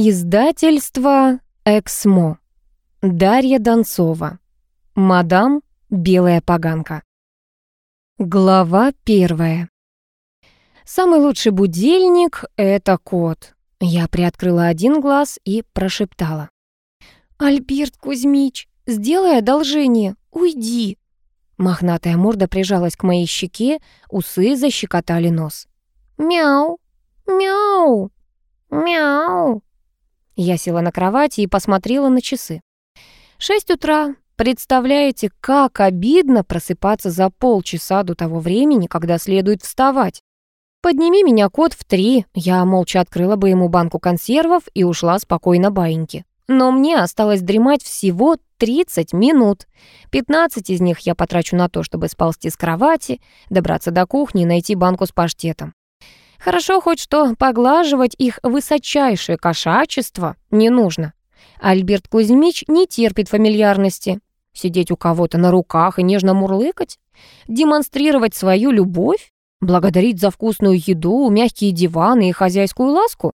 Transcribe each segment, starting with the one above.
Издательство «Эксмо». Дарья Донцова. Мадам Белая Поганка. Глава первая. Самый лучший будильник — это кот. Я приоткрыла один глаз и прошептала. «Альберт Кузьмич, сделай одолжение, уйди». Мохнатая морда прижалась к моей щеке, усы защекотали нос. «Мяу, мяу, мяу». Я села на кровати и посмотрела на часы. Шесть утра. Представляете, как обидно просыпаться за полчаса до того времени, когда следует вставать. Подними меня кот в три, я молча открыла бы ему банку консервов и ушла спокойно баиньки. Но мне осталось дремать всего 30 минут. 15 из них я потрачу на то, чтобы сползти с кровати, добраться до кухни и найти банку с паштетом. Хорошо хоть что поглаживать их высочайшее кошачество не нужно. Альберт Кузьмич не терпит фамильярности. Сидеть у кого-то на руках и нежно мурлыкать? Демонстрировать свою любовь? Благодарить за вкусную еду, мягкие диваны и хозяйскую ласку?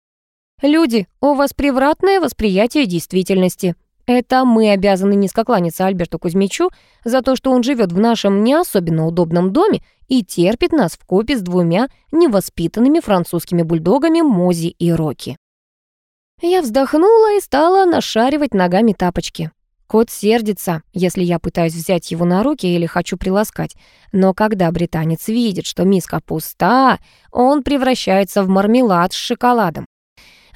Люди, у вас превратное восприятие действительности. Это мы обязаны низко кланяться Альберту Кузьмичу за то, что он живет в нашем не особенно удобном доме и терпит нас в купе с двумя невоспитанными французскими бульдогами Мози и Рокки. Я вздохнула и стала нашаривать ногами тапочки. Кот сердится, если я пытаюсь взять его на руки или хочу приласкать. Но когда британец видит, что миска пуста, он превращается в мармелад с шоколадом.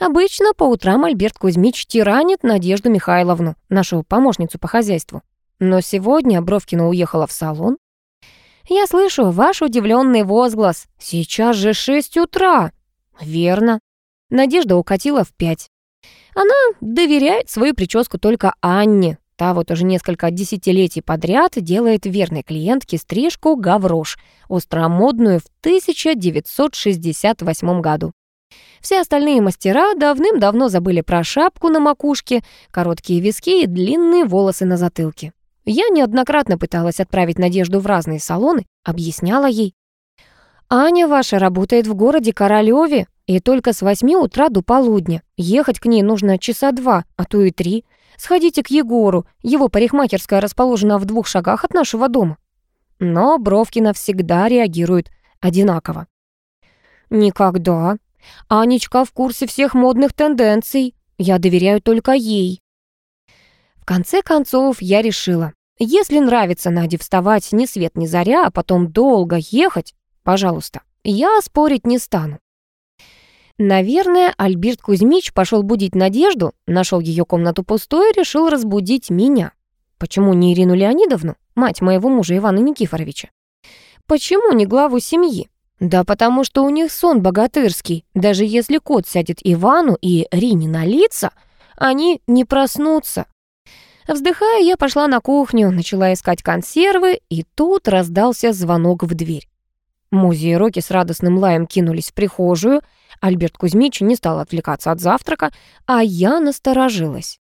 Обычно по утрам Альберт Кузьмич тиранит Надежду Михайловну, нашу помощницу по хозяйству. Но сегодня Бровкина уехала в салон. Я слышу ваш удивленный возглас. Сейчас же шесть утра. Верно. Надежда укатила в пять. Она доверяет свою прическу только Анне. Та вот уже несколько десятилетий подряд делает верной клиентке стрижку гаврош, остромодную в 1968 году. Все остальные мастера давным-давно забыли про шапку на макушке, короткие виски и длинные волосы на затылке. Я неоднократно пыталась отправить Надежду в разные салоны, объясняла ей. «Аня ваша работает в городе Королёве, и только с восьми утра до полудня. Ехать к ней нужно часа два, а то и три. Сходите к Егору, его парикмахерская расположена в двух шагах от нашего дома». Но Бровкина всегда реагирует одинаково. «Никогда. Анечка в курсе всех модных тенденций. Я доверяю только ей. В конце концов, я решила, если нравится Наде вставать ни свет ни заря, а потом долго ехать, пожалуйста, я спорить не стану. Наверное, Альберт Кузьмич пошел будить Надежду, нашел ее комнату пустой и решил разбудить меня. Почему не Ирину Леонидовну, мать моего мужа Ивана Никифоровича? Почему не главу семьи? Да потому что у них сон богатырский. Даже если кот сядет Ивану и Рине на лица, они не проснутся. Вздыхая, я пошла на кухню, начала искать консервы, и тут раздался звонок в дверь. Музи и Роки с радостным лаем кинулись в прихожую. Альберт Кузьмич не стал отвлекаться от завтрака, а я насторожилась.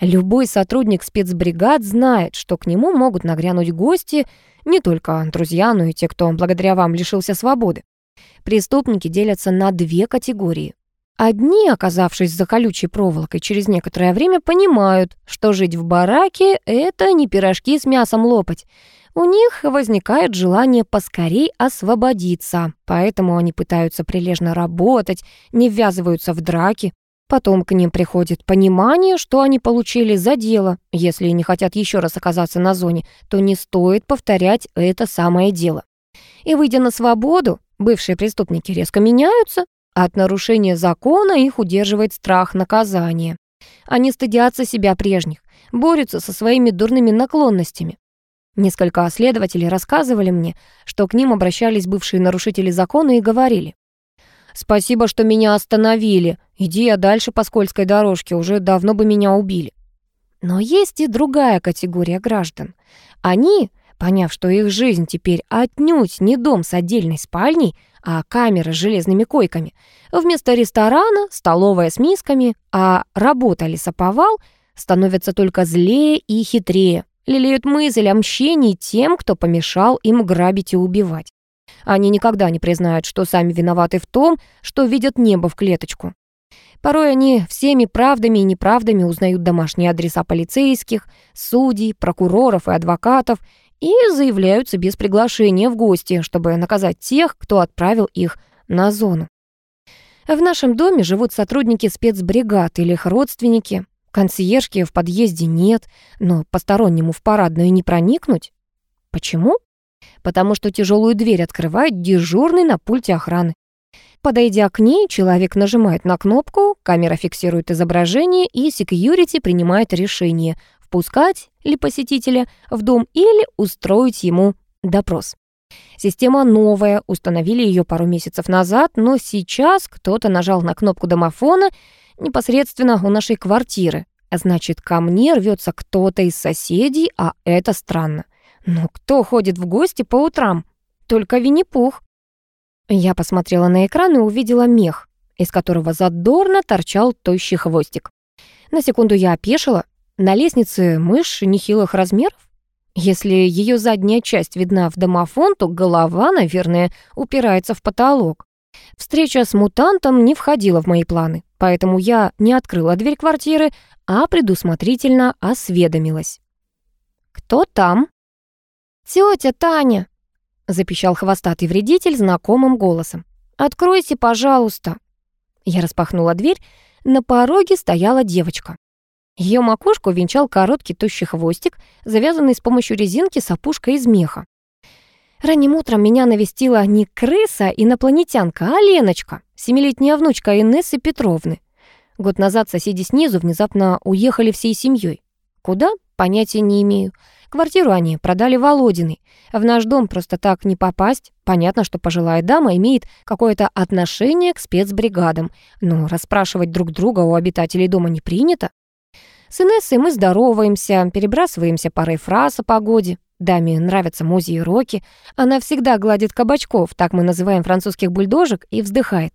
Любой сотрудник спецбригад знает, что к нему могут нагрянуть гости, не только друзья, но и те, кто благодаря вам лишился свободы. Преступники делятся на две категории. Одни, оказавшись за колючей проволокой, через некоторое время понимают, что жить в бараке — это не пирожки с мясом лопать. У них возникает желание поскорей освободиться, поэтому они пытаются прилежно работать, не ввязываются в драки, Потом к ним приходит понимание, что они получили за дело. Если не хотят еще раз оказаться на зоне, то не стоит повторять это самое дело. И выйдя на свободу, бывшие преступники резко меняются, а от нарушения закона их удерживает страх наказания. Они стыдятся себя прежних, борются со своими дурными наклонностями. Несколько следователей рассказывали мне, что к ним обращались бывшие нарушители закона и говорили, Спасибо, что меня остановили. Иди я дальше по скользкой дорожке, уже давно бы меня убили. Но есть и другая категория граждан. Они, поняв, что их жизнь теперь отнюдь не дом с отдельной спальней, а камера с железными койками, вместо ресторана — столовая с мисками, а работа лесоповал, становятся только злее и хитрее, лелеют мысль о мщении тем, кто помешал им грабить и убивать. Они никогда не признают, что сами виноваты в том, что видят небо в клеточку. Порой они всеми правдами и неправдами узнают домашние адреса полицейских, судей, прокуроров и адвокатов и заявляются без приглашения в гости, чтобы наказать тех, кто отправил их на зону. В нашем доме живут сотрудники спецбригад или их родственники. Консьержки в подъезде нет, но постороннему в парадную не проникнуть. Почему? Потому что тяжелую дверь открывает дежурный на пульте охраны. Подойдя к ней, человек нажимает на кнопку, камера фиксирует изображение, и секьюрити принимает решение, впускать ли посетителя в дом или устроить ему допрос. Система новая, установили ее пару месяцев назад, но сейчас кто-то нажал на кнопку домофона непосредственно у нашей квартиры. Значит, ко мне рвется кто-то из соседей, а это странно. Но кто ходит в гости по утрам? Только Винни-Пух. Я посмотрела на экран и увидела мех, из которого задорно торчал тощий хвостик. На секунду я опешила. На лестнице мышь нехилых размеров. Если ее задняя часть видна в домофон, то голова, наверное, упирается в потолок. Встреча с мутантом не входила в мои планы, поэтому я не открыла дверь квартиры, а предусмотрительно осведомилась. «Кто там?» «Тетя Таня!» запищал хвостатый вредитель знакомым голосом. «Откройте, пожалуйста!» Я распахнула дверь. На пороге стояла девочка. Ее макушку венчал короткий тощий хвостик, завязанный с помощью резинки с опушкой из меха. Ранним утром меня навестила не крыса-инопланетянка, а Леночка, семилетняя внучка Инессы Петровны. Год назад соседи снизу внезапно уехали всей семьей. Куда? Понятия не имею. Квартиру они продали Володиной. В наш дом просто так не попасть. Понятно, что пожилая дама имеет какое-то отношение к спецбригадам, но расспрашивать друг друга у обитателей дома не принято. С Инессой мы здороваемся, перебрасываемся парой фраз о погоде. Даме нравятся Мози и Роки. Она всегда гладит кабачков, так мы называем французских бульдожек, и вздыхает.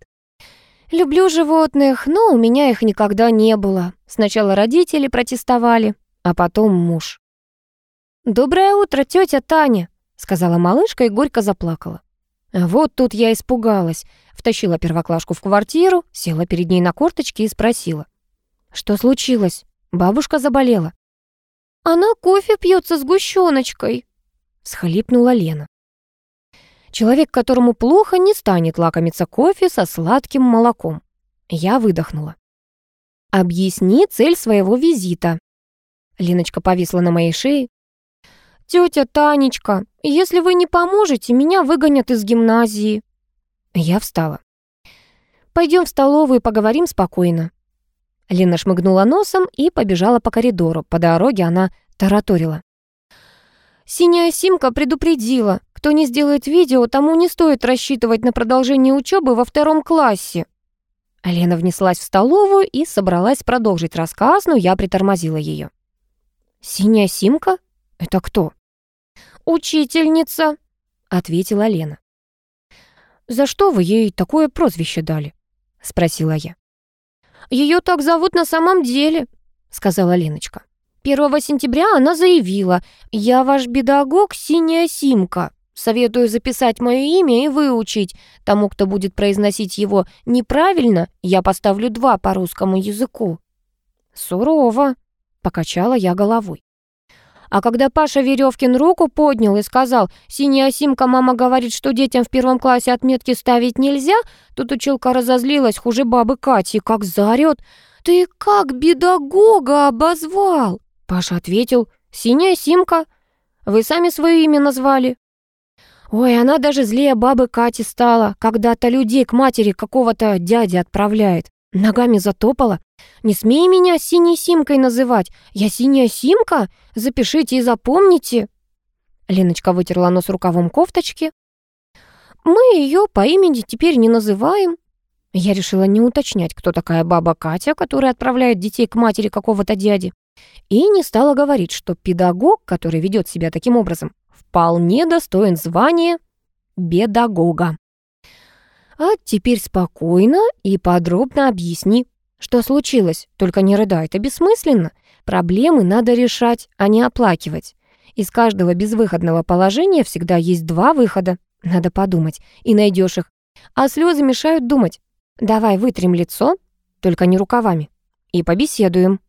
«Люблю животных, но у меня их никогда не было. Сначала родители протестовали, а потом муж. «Доброе утро, тетя Таня», — сказала малышка и горько заплакала. Вот тут я испугалась, втащила первоклашку в квартиру, села перед ней на корточки и спросила. «Что случилось? Бабушка заболела». «Она кофе пьет со сгущеночкой», — схлипнула Лена. Человек, которому плохо, не станет лакомиться кофе со сладким молоком. Я выдохнула. «Объясни цель своего визита». Леночка повисла на моей шее. «Тетя Танечка, если вы не поможете, меня выгонят из гимназии». Я встала. «Пойдем в столовую поговорим спокойно». Лена шмыгнула носом и побежала по коридору. По дороге она тараторила. «Синяя Симка предупредила, кто не сделает видео, тому не стоит рассчитывать на продолжение учебы во втором классе». Лена внеслась в столовую и собралась продолжить рассказ, но я притормозила ее. «Синяя Симка? Это кто?» «Учительница», — ответила Лена. «За что вы ей такое прозвище дали?» — спросила я. «Ее так зовут на самом деле», — сказала Леночка. «1 сентября она заявила, «Я ваш педагог Синяя Симка. Советую записать мое имя и выучить. Тому, кто будет произносить его неправильно, я поставлю два по русскому языку». «Сурово», — покачала я головой. А когда Паша Веревкин руку поднял и сказал, «Синяя Симка, мама говорит, что детям в первом классе отметки ставить нельзя», тут училка разозлилась хуже бабы Кати, как заорёт. «Ты как бедагога обозвал?» Паша ответил, «Синяя Симка, вы сами свое имя назвали». Ой, она даже злее бабы Кати стала, когда-то людей к матери какого-то дяди отправляет. Ногами затопала. «Не смей меня синей симкой называть. Я синяя симка? Запишите и запомните». Леночка вытерла нос рукавом кофточки. «Мы ее по имени теперь не называем». Я решила не уточнять, кто такая баба Катя, которая отправляет детей к матери какого-то дяди. И не стала говорить, что педагог, который ведет себя таким образом, вполне достоин звания педагога. А теперь спокойно и подробно объясни, что случилось. Только не рыдай, это бессмысленно. Проблемы надо решать, а не оплакивать. Из каждого безвыходного положения всегда есть два выхода. Надо подумать, и найдешь их. А слезы мешают думать. Давай вытрем лицо, только не рукавами. И побеседуем.